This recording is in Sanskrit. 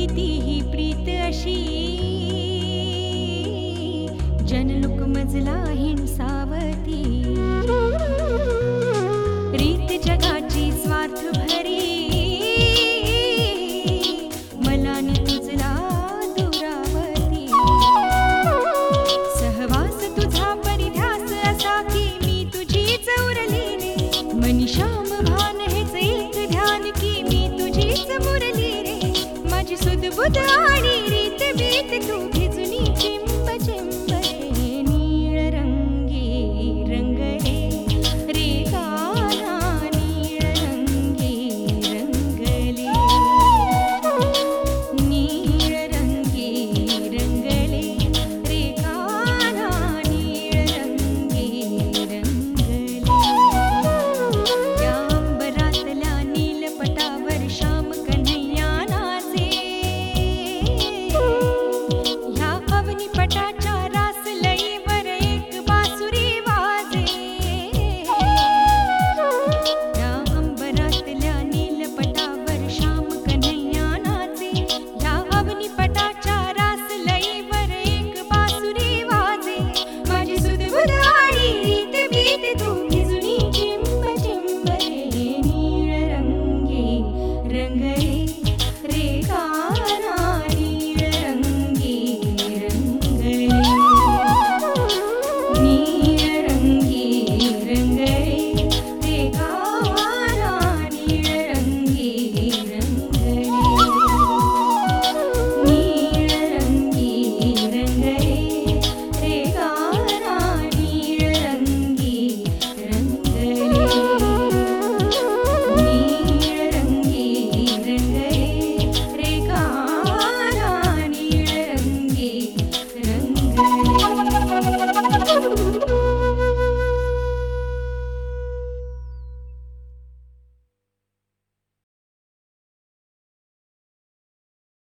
कितीही प्रीत अशी. जन मजला हिंसा खुद आनी रीत बीत तू भी